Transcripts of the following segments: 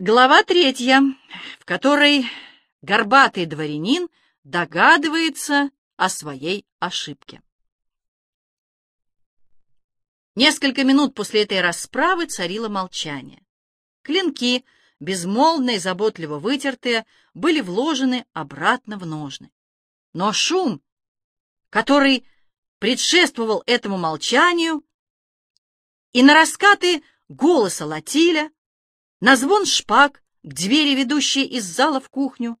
Глава третья, в которой горбатый дворянин догадывается о своей ошибке. Несколько минут после этой расправы царило молчание. Клинки, безмолвно и заботливо вытертые, были вложены обратно в ножны. Но шум, который предшествовал этому молчанию, и на раскаты голоса Латиля, на звон шпаг к двери, ведущей из зала в кухню,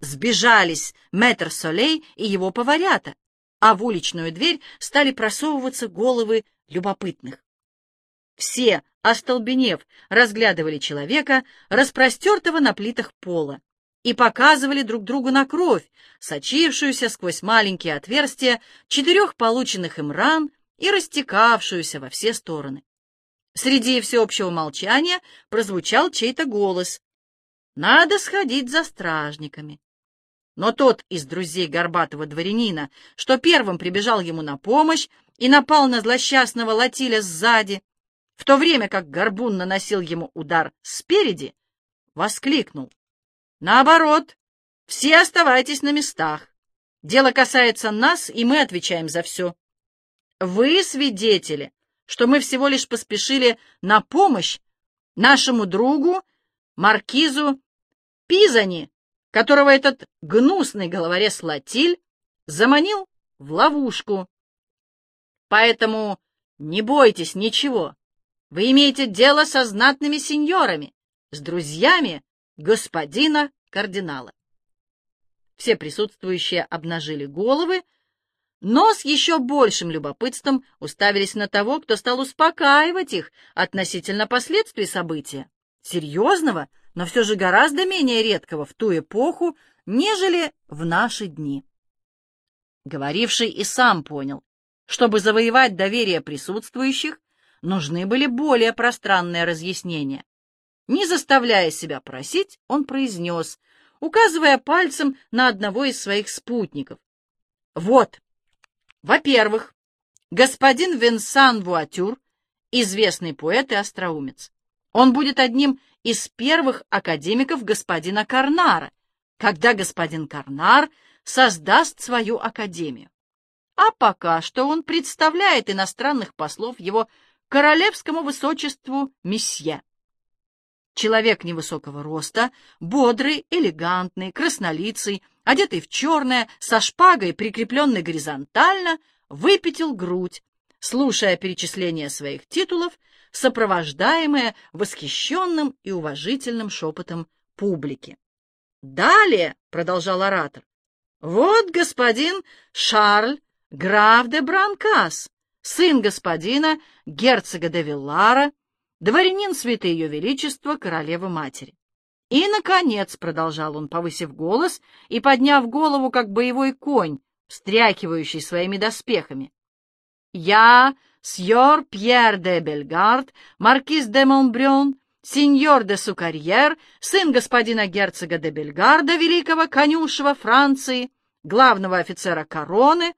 сбежались мэтр Солей и его поварята, а в уличную дверь стали просовываться головы любопытных. Все, остолбенев, разглядывали человека, распростертого на плитах пола, и показывали друг другу на кровь, сочившуюся сквозь маленькие отверстия четырех полученных им ран и растекавшуюся во все стороны. Среди всеобщего молчания прозвучал чей-то голос. «Надо сходить за стражниками». Но тот из друзей горбатого дворянина, что первым прибежал ему на помощь и напал на злосчастного Латиля сзади, в то время как горбун наносил ему удар спереди, воскликнул. «Наоборот, все оставайтесь на местах. Дело касается нас, и мы отвечаем за все. Вы свидетели, что мы всего лишь поспешили на помощь нашему другу, маркизу Пизани, которого этот гнусный головорез Латиль заманил в ловушку. Поэтому не бойтесь ничего. Вы имеете дело со знатными сеньорами, с друзьями господина кардинала. Все присутствующие обнажили головы, но с еще большим любопытством уставились на того, кто стал успокаивать их относительно последствий события, серьезного, но все же гораздо менее редкого в ту эпоху, нежели в наши дни. Говоривший и сам понял, чтобы завоевать доверие присутствующих, нужны были более пространные разъяснения. Не заставляя себя просить, он произнес, указывая пальцем на одного из своих спутников. «Вот, во-первых, господин Венсан Вуатюр, известный поэт и остроумец. Он будет одним из первых академиков господина Карнара, когда господин Карнар создаст свою академию. А пока что он представляет иностранных послов его королевскому высочеству месье. Человек невысокого роста, бодрый, элегантный, краснолицый, одетый в черное, со шпагой, прикрепленной горизонтально, выпятил грудь, слушая перечисление своих титулов, сопровождаемое восхищенным и уважительным шепотом публики. «Далее», — продолжал оратор, — «вот господин Шарль, граф де Бранкас, сын господина герцога де Виллара, дворянин святой ее величества королевы-матери. И, наконец, — продолжал он, повысив голос и подняв голову, как боевой конь, встряхивающий своими доспехами, — я, сьор Пьер де Бельгард, маркиз де Монбрён, сеньор де Сукарьер, сын господина герцога де Бельгарда, великого конюшева Франции, главного офицера короны,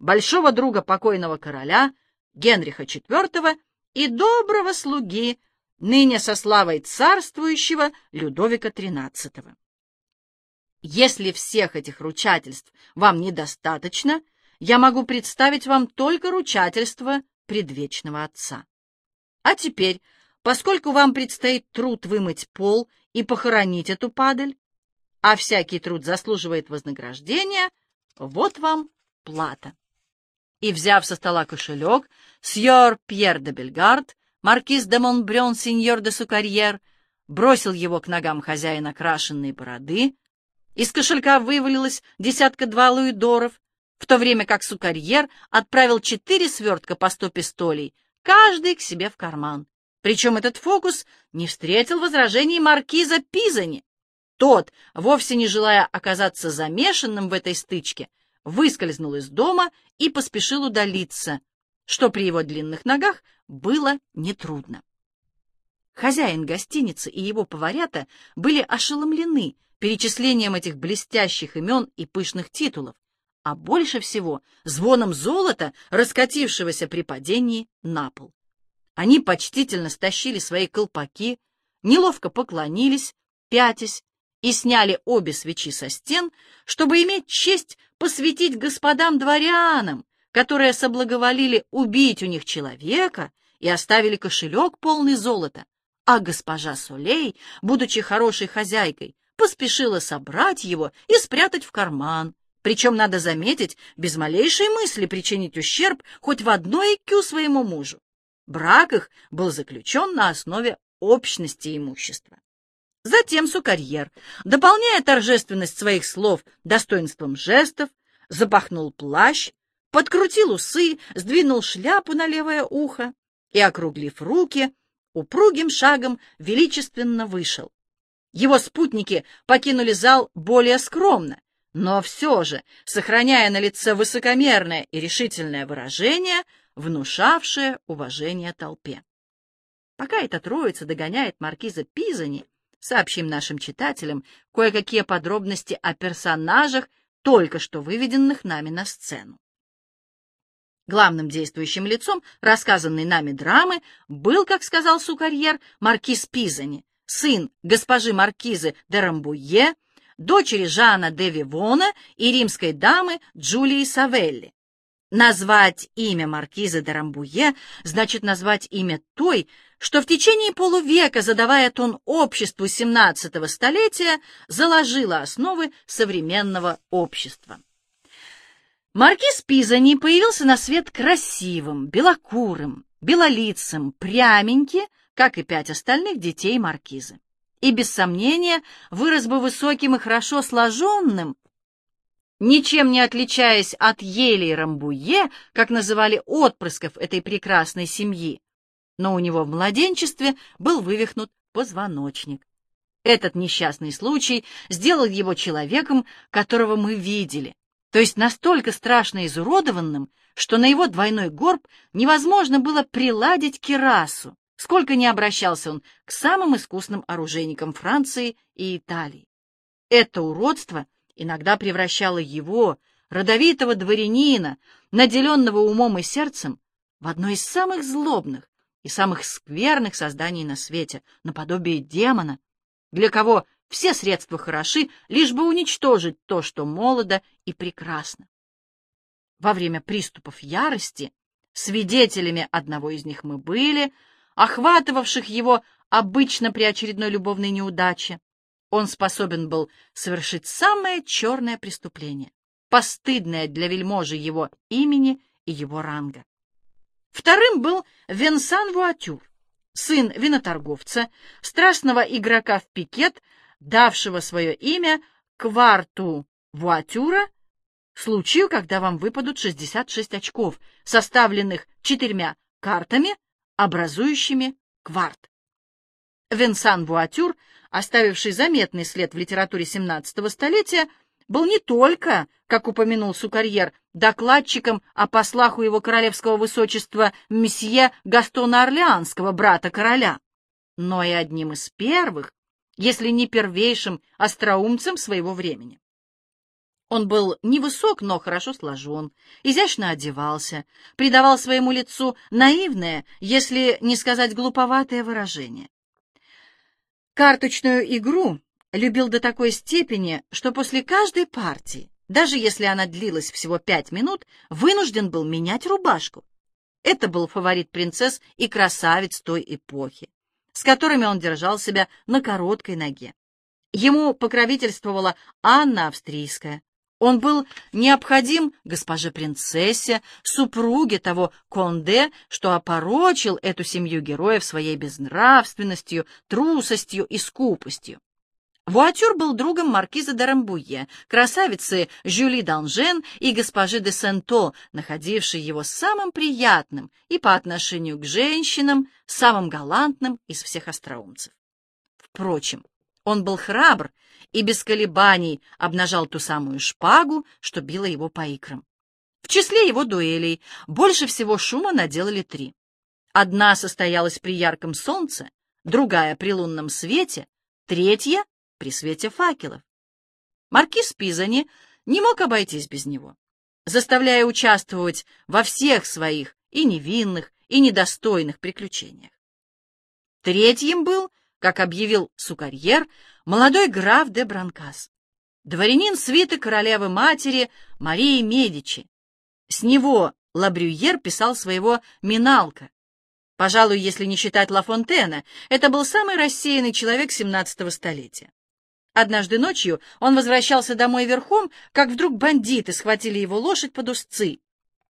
большого друга покойного короля Генриха IV и доброго слуги ныне со славой царствующего Людовика XIII. Если всех этих ручательств вам недостаточно, я могу представить вам только ручательство предвечного Отца. А теперь, поскольку вам предстоит труд вымыть пол и похоронить эту падаль, а всякий труд заслуживает вознаграждения, вот вам плата. И, взяв со стола кошелек, сьор Пьер де Бельгард маркиз де Монбрён, сеньор де Сукарьер, бросил его к ногам хозяина крашенной бороды. Из кошелька вывалилось десятка-два луидоров, в то время как Сукарьер отправил четыре свертка по сто пистолей, каждый к себе в карман. Причем этот фокус не встретил возражений маркиза Пизани. Тот, вовсе не желая оказаться замешанным в этой стычке, выскользнул из дома и поспешил удалиться, что при его длинных ногах было нетрудно. Хозяин гостиницы и его поварята были ошеломлены перечислением этих блестящих имен и пышных титулов, а больше всего звоном золота, раскатившегося при падении на пол. Они почтительно стащили свои колпаки, неловко поклонились, пятясь, и сняли обе свечи со стен, чтобы иметь честь посвятить господам-дворянам, которые соблаговолили убить у них человека и оставили кошелек полный золота, а госпожа Солей, будучи хорошей хозяйкой, поспешила собрать его и спрятать в карман, причем, надо заметить, без малейшей мысли причинить ущерб хоть в одной икю своему мужу. Брак их был заключен на основе общности имущества. Затем сукарьер, дополняя торжественность своих слов достоинством жестов, запахнул плащ, подкрутил усы, сдвинул шляпу на левое ухо и, округлив руки, упругим шагом величественно вышел. Его спутники покинули зал более скромно, но все же, сохраняя на лице высокомерное и решительное выражение, внушавшее уважение толпе. Пока эта троица догоняет маркиза Пизани, сообщим нашим читателям кое-какие подробности о персонажах, только что выведенных нами на сцену. Главным действующим лицом рассказанной нами драмы был, как сказал Сукарьер, маркиз Пизани, сын госпожи маркизы де Рамбуе, дочери Жана де Вивона и римской дамы Джулии Савелли. Назвать имя маркизы де Рамбуе значит назвать имя той, что в течение полувека, задавая тон обществу XVII столетия, заложила основы современного общества. Маркиз Пизани появился на свет красивым, белокурым, белолицым, пряменьки, как и пять остальных детей маркизы. И, без сомнения, вырос бы высоким и хорошо сложенным, ничем не отличаясь от елей Рамбуе, как называли отпрысков этой прекрасной семьи, но у него в младенчестве был вывихнут позвоночник. Этот несчастный случай сделал его человеком, которого мы видели, то есть настолько страшно изуродованным, что на его двойной горб невозможно было приладить кирасу, сколько не обращался он к самым искусным оружейникам Франции и Италии. Это уродство иногда превращало его, родовитого дворянина, наделенного умом и сердцем, в одно из самых злобных и самых скверных созданий на свете, наподобие демона, для кого все средства хороши, лишь бы уничтожить то, что молодо и прекрасно. Во время приступов ярости свидетелями одного из них мы были, охватывавших его обычно при очередной любовной неудаче. Он способен был совершить самое черное преступление, постыдное для вельможи его имени и его ранга. Вторым был Венсан Вуатюр, сын виноторговца, страстного игрока в пикет, давшего свое имя кварту Вуатюра, случаю, когда вам выпадут 66 очков, составленных четырьмя картами, образующими кварт. Венсан Вуатюр, оставивший заметный след в литературе XVII столетия, был не только, как упомянул Сукарьер, докладчиком о послах у его королевского высочества месье Гастона Орлеанского, брата короля, но и одним из первых, если не первейшим остроумцем своего времени. Он был невысок, но хорошо сложен, изящно одевался, придавал своему лицу наивное, если не сказать глуповатое выражение. Карточную игру любил до такой степени, что после каждой партии, даже если она длилась всего пять минут, вынужден был менять рубашку. Это был фаворит принцесс и красавиц той эпохи, с которыми он держал себя на короткой ноге. Ему покровительствовала Анна Австрийская. Он был необходим госпоже принцессе, супруге того Конде, что опорочил эту семью героев своей безнравственностью, трусостью и скупостью. Вуатюр был другом маркиза де Рамбуе, красавицы Жюли Данжен и госпожи де Сенто, находившей его самым приятным и по отношению к женщинам самым галантным из всех остроумцев. Впрочем, он был храбр и без колебаний обнажал ту самую шпагу, что била его по икрам. В числе его дуэлей больше всего шума наделали три. Одна состоялась при ярком солнце, другая при лунном свете, третья при свете факелов. Маркиз Пизани не мог обойтись без него, заставляя участвовать во всех своих и невинных, и недостойных приключениях. Третьим был как объявил сукарьер, молодой граф де Бранкас, дворянин свиты королевы-матери Марии Медичи. С него Лабрюер писал своего «Миналка». Пожалуй, если не считать Ла Фонтена, это был самый рассеянный человек XVII столетия. Однажды ночью он возвращался домой верхом, как вдруг бандиты схватили его лошадь под узцы.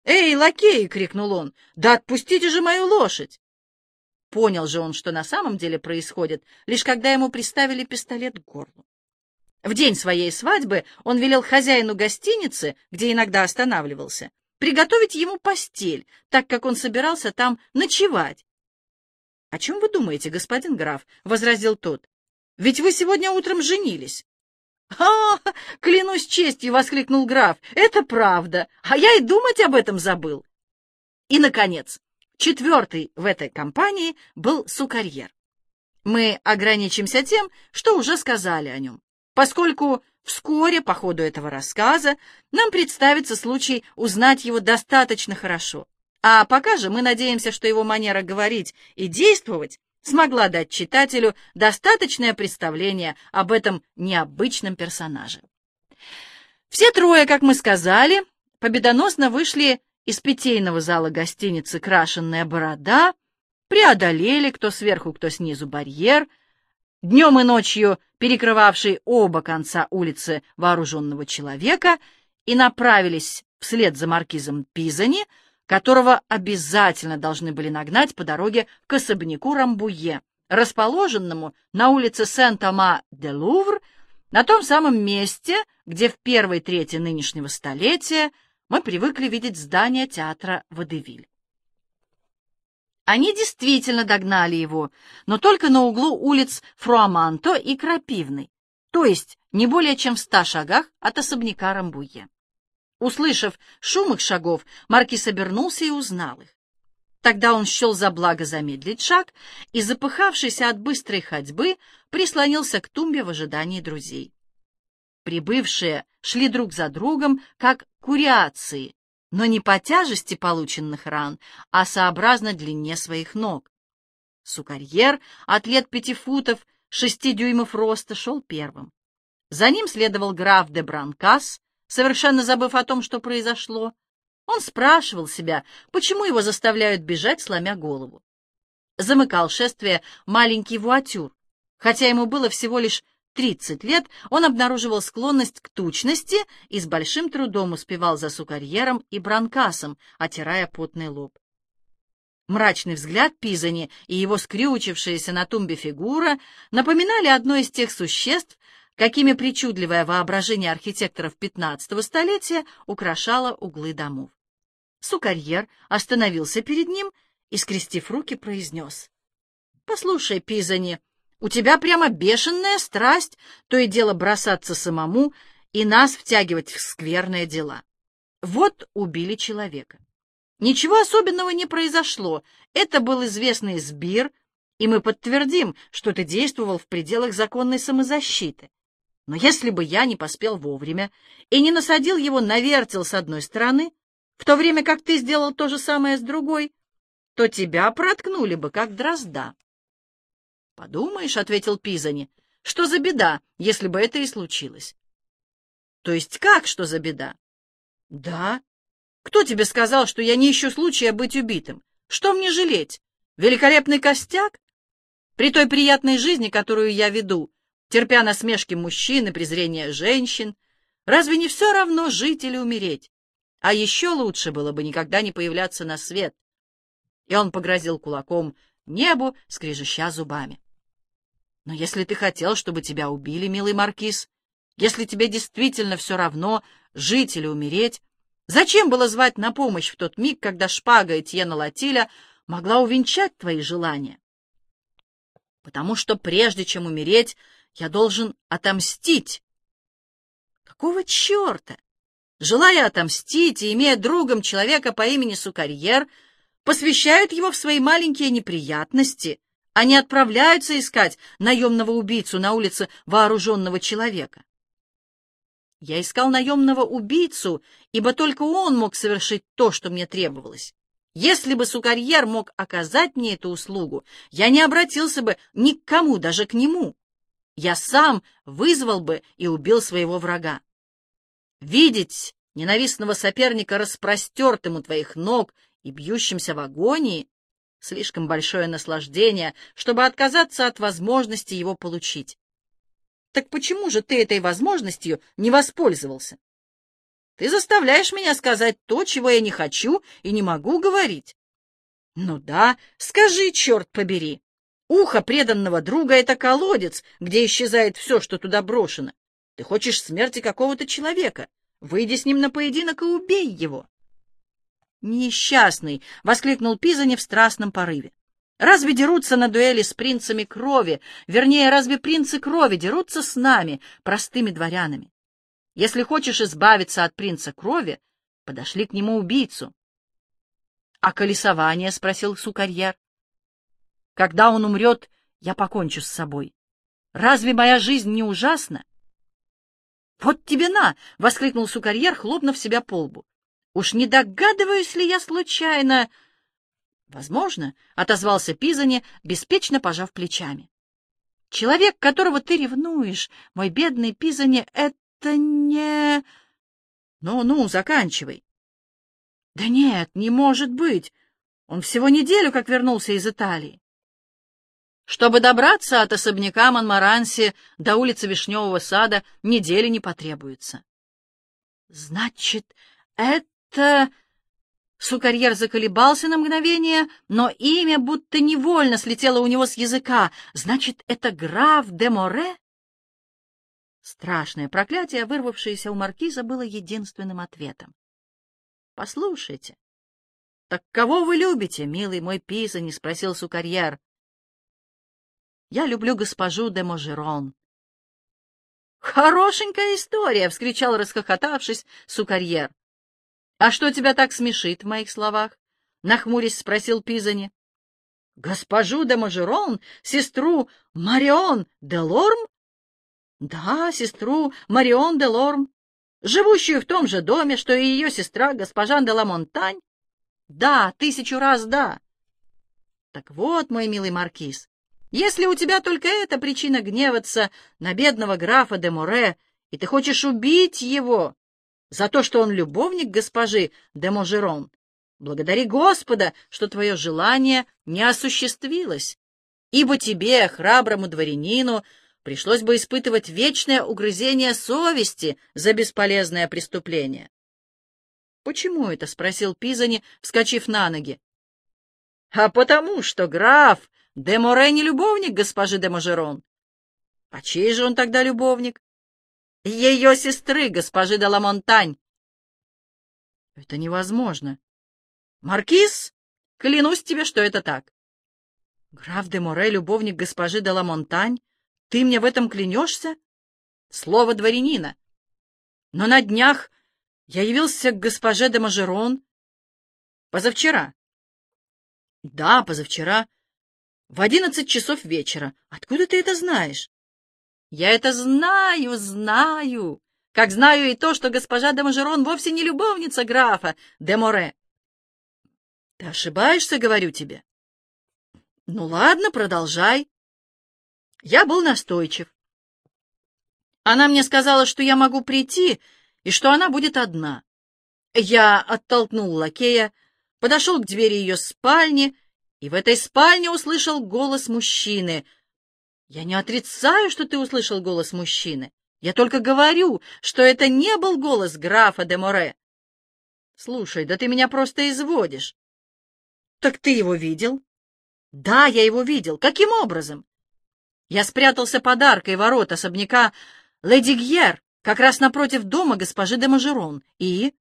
«Эй, лакей!» — крикнул он. «Да отпустите же мою лошадь!» Понял же он, что на самом деле происходит, лишь когда ему приставили пистолет к горлу. В день своей свадьбы он велел хозяину гостиницы, где иногда останавливался, приготовить ему постель, так как он собирался там ночевать. — О чем вы думаете, господин граф? — возразил тот. — Ведь вы сегодня утром женились. — А, клянусь честью! — воскликнул граф. — Это правда, а я и думать об этом забыл. И, наконец, четвертый в этой компании был сукарьер. Мы ограничимся тем, что уже сказали о нем, поскольку Вскоре, по ходу этого рассказа, нам представится случай узнать его достаточно хорошо. А пока же мы надеемся, что его манера говорить и действовать смогла дать читателю достаточное представление об этом необычном персонаже. Все трое, как мы сказали, победоносно вышли из питейного зала гостиницы «Крашенная борода», преодолели кто сверху, кто снизу барьер — днем и ночью перекрывавший оба конца улицы вооруженного человека, и направились вслед за маркизом Пизани, которого обязательно должны были нагнать по дороге к особняку Рамбуе, расположенному на улице Сент-Ама-де-Лувр, на том самом месте, где в первой трети нынешнего столетия мы привыкли видеть здание театра Водевиль. Они действительно догнали его, но только на углу улиц Фруаманто и Крапивной, то есть не более чем в ста шагах от особняка Рамбуе. Услышав шум их шагов, Маркиз обернулся и узнал их. Тогда он счел за благо замедлить шаг и, запыхавшийся от быстрой ходьбы, прислонился к тумбе в ожидании друзей. Прибывшие шли друг за другом, как куриации, но не по тяжести полученных ран, а сообразно длине своих ног. Сукарьер, атлет пяти футов, шести дюймов роста, шел первым. За ним следовал граф де Бранкас, совершенно забыв о том, что произошло. Он спрашивал себя, почему его заставляют бежать, сломя голову. Замыкал шествие маленький вуатюр, хотя ему было всего лишь 30 лет он обнаруживал склонность к тучности и с большим трудом успевал за сукарьером и бранкасом, отирая потный лоб. Мрачный взгляд Пизани и его скрючившаяся на тумбе фигура напоминали одно из тех существ, какими причудливое воображение архитекторов XV столетия украшало углы домов. Сукарьер остановился перед ним и, скрестив руки, произнес. — Послушай, Пизани, — у тебя прямо бешеная страсть, то и дело бросаться самому и нас втягивать в скверные дела. Вот убили человека. Ничего особенного не произошло. Это был известный сбир, и мы подтвердим, что ты действовал в пределах законной самозащиты. Но если бы я не поспел вовремя и не насадил его на вертел с одной стороны, в то время как ты сделал то же самое с другой, то тебя проткнули бы, как дрозда. «Подумаешь», — ответил Пизани, — «что за беда, если бы это и случилось?» «То есть как, что за беда?» «Да. Кто тебе сказал, что я не ищу случая быть убитым? Что мне жалеть? Великолепный костяк? При той приятной жизни, которую я веду, терпя насмешки мужчин и презрение женщин, разве не все равно жить или умереть? А еще лучше было бы никогда не появляться на свет». И он погрозил кулаком небу, скрежеща зубами. Но если ты хотел, чтобы тебя убили, милый маркиз, если тебе действительно все равно, жить или умереть, зачем было звать на помощь в тот миг, когда шпага Этьена Латиля могла увенчать твои желания? Потому что прежде чем умереть, я должен отомстить. Какого черта? Желая отомстить и имея другом человека по имени Сукарьер, посвящают его в свои маленькие неприятности — они отправляются искать наемного убийцу на улице вооруженного человека. Я искал наемного убийцу, ибо только он мог совершить то, что мне требовалось. Если бы сукарьер мог оказать мне эту услугу, я не обратился бы ни к кому, даже к нему. Я сам вызвал бы и убил своего врага. Видеть ненавистного соперника распростертым у твоих ног и бьющимся в агонии — слишком большое наслаждение, чтобы отказаться от возможности его получить. Так почему же ты этой возможностью не воспользовался? Ты заставляешь меня сказать то, чего я не хочу и не могу говорить. Ну да, скажи, черт побери. Ухо преданного друга — это колодец, где исчезает все, что туда брошено. Ты хочешь смерти какого-то человека. Выйди с ним на поединок и убей его. «Несчастный!» — воскликнул Пизани в страстном порыве. «Разве дерутся на дуэли с принцами крови? Вернее, разве принцы крови дерутся с нами, простыми дворянами? Если хочешь избавиться от принца крови, подошли к нему убийцу». «А колесование?» — спросил сукарьер. Когда он умрет, я покончу с собой. Разве моя жизнь не ужасна? «Вот тебе на!» — воскликнул сукарьер, хлопнув себя по лбу. «Уж не догадываюсь ли я случайно...» «Возможно», — отозвался Пизани, беспечно пожав плечами. «Человек, которого ты ревнуешь, мой бедный Пизани, это не...» «Ну-ну, заканчивай». «Да нет, не может быть. Он всего неделю как вернулся из Италии. Чтобы добраться от особняка Монмаранси до улицы Вишневого сада, недели не потребуется. Значит, это... Сукарьер заколебался на мгновение, но имя будто невольно слетело у него с языка. Значит, это граф де Море? Страшное проклятие, вырвавшееся у маркиза, было единственным ответом. — Послушайте. — Так кого вы любите, милый мой Пиза? — не спросил Сукарьер. Я люблю госпожу де Можерон. «Хорошенькая история!» — вскричал, расхохотавшись, сукарьер. «А что тебя так смешит в моих словах?» — нахмурясь спросил Пизани. «Госпожу де Можерон, сестру Марион де Лорм?» «Да, сестру Марион де Лорм, живущую в том же доме, что и ее сестра, госпожа де Ламонтань?» «Да, тысячу раз да!» «Так вот, мой милый маркиз, если у тебя только эта причина гневаться на бедного графа де Море, и ты хочешь убить его за то, что он любовник госпожи де Можерон, благодари Господа, что твое желание не осуществилось, ибо тебе, храброму дворянину, пришлось бы испытывать вечное угрызение совести за бесполезное преступление. — Почему это? — спросил Пизани, вскочив на ноги. — А потому что граф Де Море не любовник госпожи де Можерон. А чей же он тогда любовник? Ее сестры, госпожи де Ламонтань. Это невозможно. Маркиз, клянусь тебе, что это так. Граф де Море, любовник госпожи де Ламонтань? Ты мне в этом клянешься? Слово дворянина. Но на днях я явился к госпоже де Мажерон. Позавчера. Да, позавчера. В одиннадцать часов вечера. Откуда ты это знаешь? Я это знаю, знаю. Как знаю и то, что госпожа де Мажерон вовсе не любовница графа де Море. Ты ошибаешься, говорю тебе. Ну ладно, продолжай. Я был настойчив. Она мне сказала, что я могу прийти и что она будет одна. Я оттолкнул лакея, подошел к двери ее спальни и в этой спальне услышал голос мужчины. Я не отрицаю, что ты услышал голос мужчины. Я только говорю, что это не был голос графа де Море. Слушай, да ты меня просто изводишь. Так ты его видел? Да, я его видел. Каким образом? Я спрятался под аркой ворот особняка Леди Гьер, как раз напротив дома госпожи де Мажерон, и...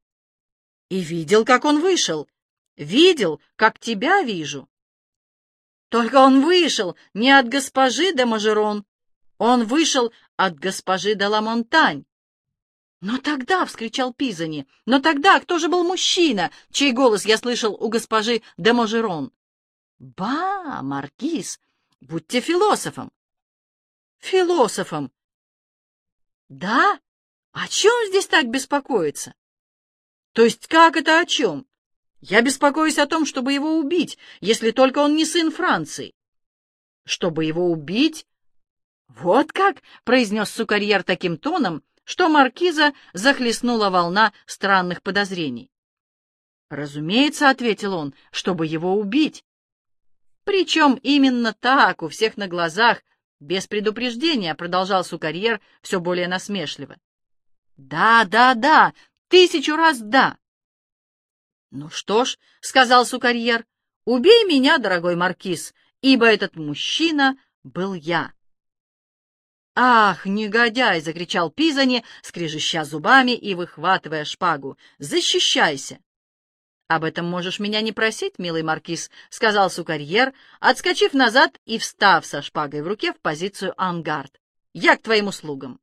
И видел, как он вышел. Видел, как тебя вижу. Только он вышел не от госпожи де Мажерон, он вышел от госпожи де Ламонтань. «Но тогда!» — вскричал Пизани. «Но тогда кто же был мужчина, чей голос я слышал у госпожи де Можерон?» «Ба, маркиз, будьте философом!» «Философом!» «Да? О чем здесь так беспокоиться?» «То есть как это о чем? Я беспокоюсь о том, чтобы его убить, если только он не сын Франции. Чтобы его убить? Вот как, — произнес сукарьер таким тоном, что маркиза захлестнула волна странных подозрений. «Разумеется», — ответил он, — «чтобы его убить». «Причем именно так, у всех на глазах, без предупреждения», — продолжал сукарьер все более насмешливо. «Да, да, да, тысячу раз да». «Ну что ж», — сказал сукарьер, — «убей меня, дорогой маркиз, ибо этот мужчина был я». «Ах, негодяй!» — закричал Пизани, скрежеща зубами и выхватывая шпагу. «Защищайся!» «Об этом можешь меня не просить, милый маркиз», — сказал сукарьер, отскочив назад и встав со шпагой в руке в позицию ангард. «Я к твоим услугам».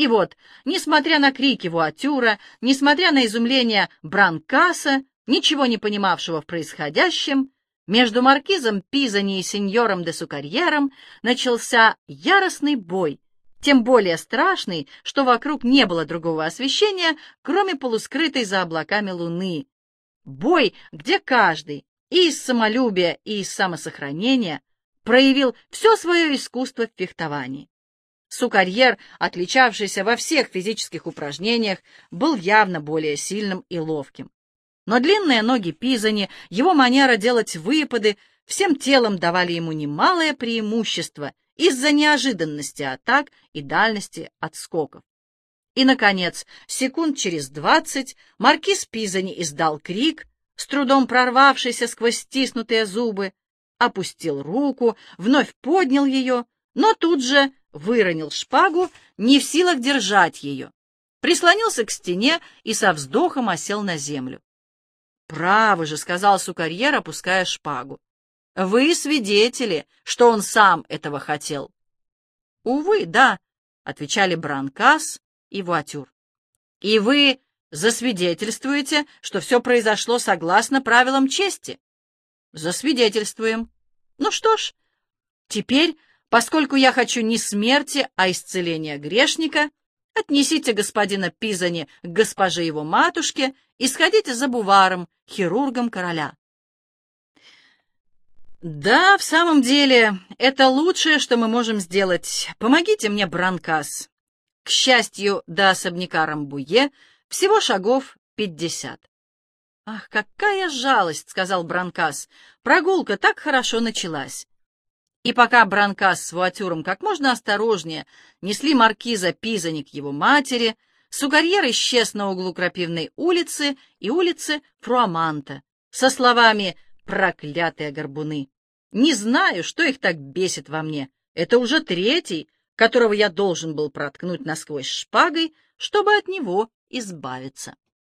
И вот, несмотря на крики Вуатюра, несмотря на изумление Бранкаса, ничего не понимавшего в происходящем, между маркизом Пизани и сеньором де Сукарьером начался яростный бой, тем более страшный, что вокруг не было другого освещения, кроме полускрытой за облаками луны. Бой, где каждый и из самолюбия, и из самосохранения проявил все свое искусство в фехтовании. Сукарьер, отличавшийся во всех физических упражнениях, был явно более сильным и ловким. Но длинные ноги Пизани, его манера делать выпады, всем телом давали ему немалое преимущество из-за неожиданности атак и дальности отскоков. И, наконец, секунд через двадцать маркиз Пизани издал крик, с трудом прорвавшийся сквозь стиснутые зубы, опустил руку, вновь поднял ее, но тут же выронил шпагу, не в силах держать ее, прислонился к стене и со вздохом осел на землю. «Право же», — сказал сукарьер, опуская шпагу. «Вы свидетели, что он сам этого хотел». «Увы, да», — отвечали Бранкас и Вуатюр. «И вы засвидетельствуете, что все произошло согласно правилам чести?» «Засвидетельствуем. Ну что ж, теперь, поскольку я хочу не смерти, а исцеления грешника, отнесите господина Пизани к госпоже его матушке и сходите за буваром, хирургом короля. Да, в самом деле, это лучшее, что мы можем сделать. Помогите мне, Бранкас. К счастью, до особняка Рамбуе всего шагов пятьдесят. «Ах, какая жалость!» — сказал Бранкас. «Прогулка так хорошо началась». И пока Бранкас с Вуатюром как можно осторожнее несли маркиза Пизани к его матери, Сугарьер исчез на углу Крапивной улицы и улицы Фруаманта со словами «проклятые горбуны». Не знаю, что их так бесит во мне. Это уже третий, которого я должен был проткнуть насквозь шпагой, чтобы от него избавиться.